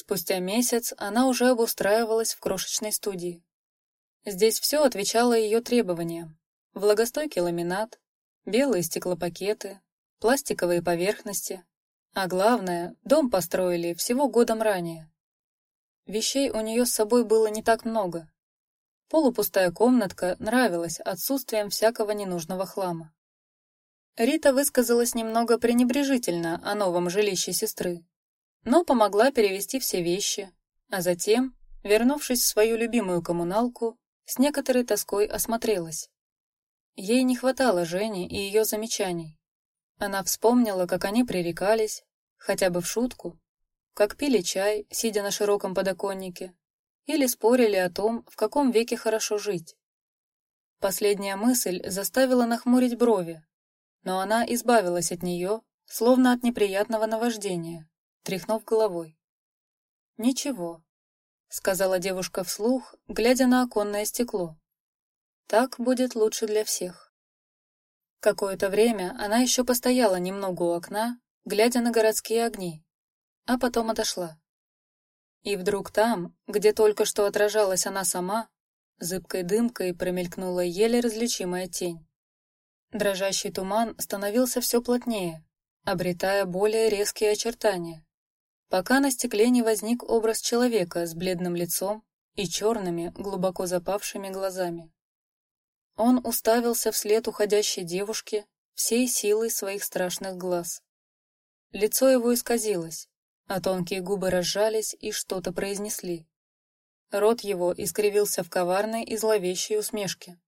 Спустя месяц она уже обустраивалась в крошечной студии. Здесь все отвечало ее требованиям. Влагостойкий ламинат, белые стеклопакеты, пластиковые поверхности. А главное, дом построили всего годом ранее. Вещей у нее с собой было не так много. Полупустая комнатка нравилась отсутствием всякого ненужного хлама. Рита высказалась немного пренебрежительно о новом жилище сестры, но помогла перевести все вещи, а затем, вернувшись в свою любимую коммуналку, с некоторой тоской осмотрелась. Ей не хватало Жени и ее замечаний. Она вспомнила, как они пререкались, хотя бы в шутку, как пили чай, сидя на широком подоконнике, или спорили о том, в каком веке хорошо жить. Последняя мысль заставила нахмурить брови, но она избавилась от нее, словно от неприятного наваждения, тряхнув головой. «Ничего», — сказала девушка вслух, глядя на оконное стекло. «Так будет лучше для всех». Какое-то время она еще постояла немного у окна, глядя на городские огни, а потом отошла. И вдруг там, где только что отражалась она сама, зыбкой дымкой промелькнула еле различимая тень. Дрожащий туман становился все плотнее, обретая более резкие очертания, пока на стекле не возник образ человека с бледным лицом и черными, глубоко запавшими глазами. Он уставился вслед уходящей девушке всей силой своих страшных глаз. Лицо его исказилось, а тонкие губы разжались и что-то произнесли. Рот его искривился в коварной и зловещей усмешке.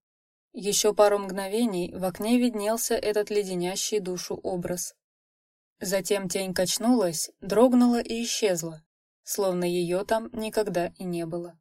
Еще пару мгновений в окне виднелся этот леденящий душу образ. Затем тень качнулась, дрогнула и исчезла, словно ее там никогда и не было.